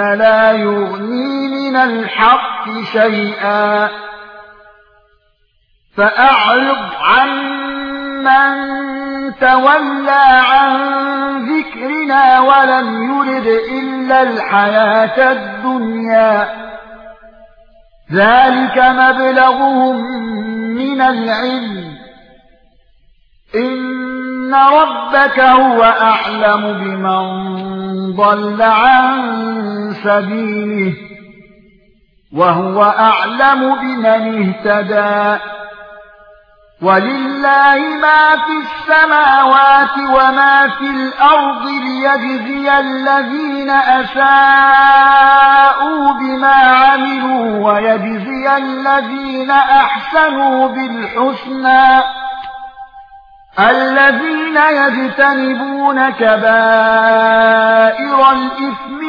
لا يغني من الحق شيئا فاعرض عن من تولى عن ذكرنا ولم يرد الا الحياة الدنيا ذلك مبلغهم من العلم ان ربك هو اعلم بمن ضل عن سبيله وهو أعلم بمن اهتدى ولله ما في السماوات وما في الأرض ليجزي الذين أساءوا بما عملوا ويجزي الذين أحسنوا بالحسنى الذين يجتنبون كبائر الإثم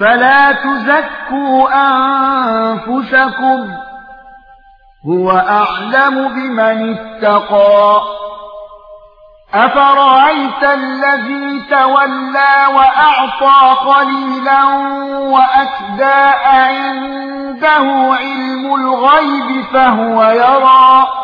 فلا تزكوا أنفسكم هو أعلم بمن اتقى. أفرأيت الذي تولى وأعطى قليلا وأكدى عنده علم الغيب فهو يرى.